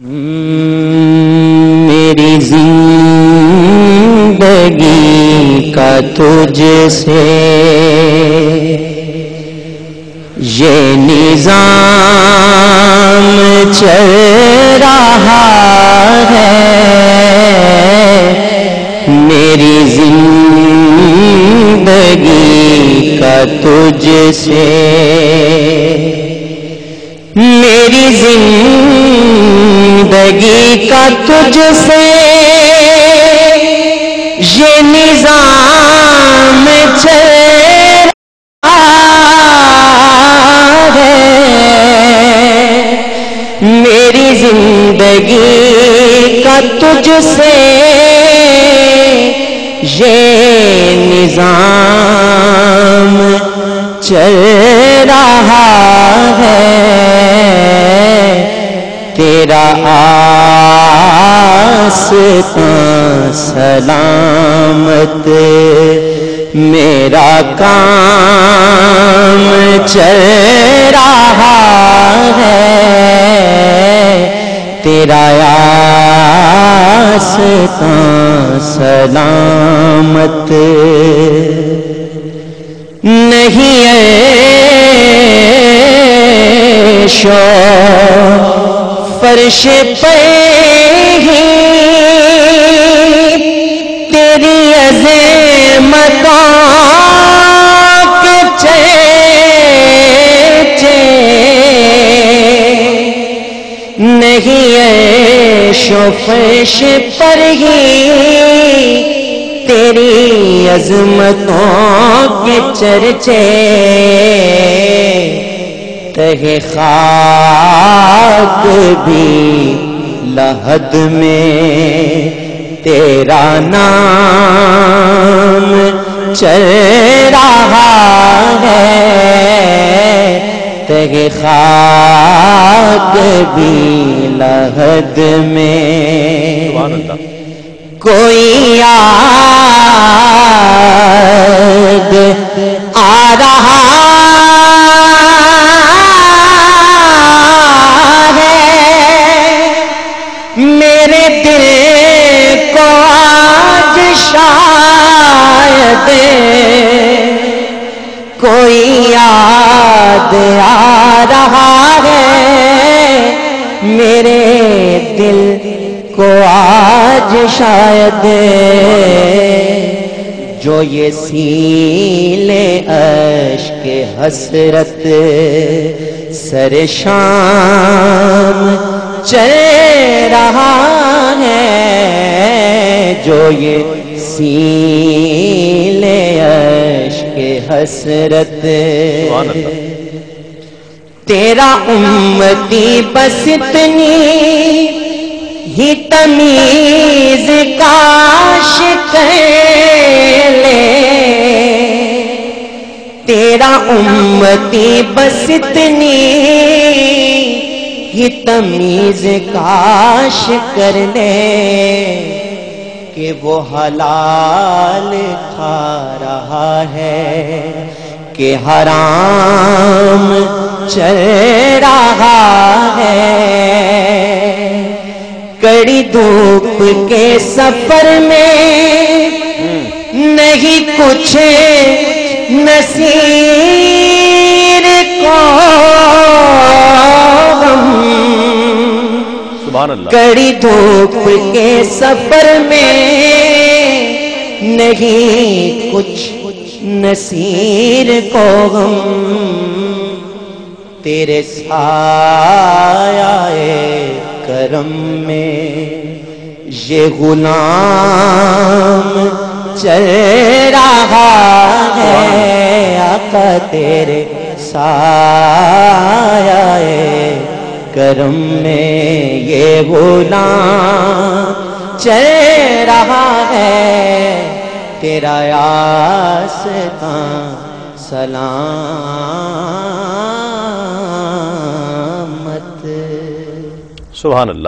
میری زندگی کا تجھ سے یہ نظام چل رہا ہے۔ میری زندگی کا تجھ سے میری زندگی زندگی کا تجھ سے یہ نظام چل ہے۔ میری زندگی کا تجھ سے یہ نظام چل رہا ہے۔ تیرا آسان سلامت میرا کام چل رہا ہے تیرا آسان سلامت نہیں ہے شو فرش پہ ہی تیری عظمتوں کے چیچے نہیں شو فرش پر ہی تیری عظمتوں کے چرچے تہ خاک بھی لہد میں تیرا نام چل رہا ہے۔ تہ خاک بھی لہد میں کوئی آ رہا کوئی یاد آ رہا ہے، میرے دل کو آج شاید جو یہ سیلے عشق حسرت سر شام چل رہا ہے، جو یہ سیلے حسرت۔ تیرا امتی بس اتنی ہی تمیز کاش لے۔ تیرا امتی بس اتنی ہی تمیز کاش کر لے۔ کہ وہ حلال کھا رہا ہے کہ حرام چل رہا ہے۔ کڑی دھوپ کے سفر میں نہیں کچھ نصیر سبحان اللہ۔ کڑی دھوپ کے سفر میں نہیں کچھ نصیر کو غم تیرے سایہ کرم میں یہ غلام چل رہا ہے آقا تیرے سایہ کرم میں یہ غلام چل رہا ہے تیرا آستان سلامت۔ سبحان اللہ۔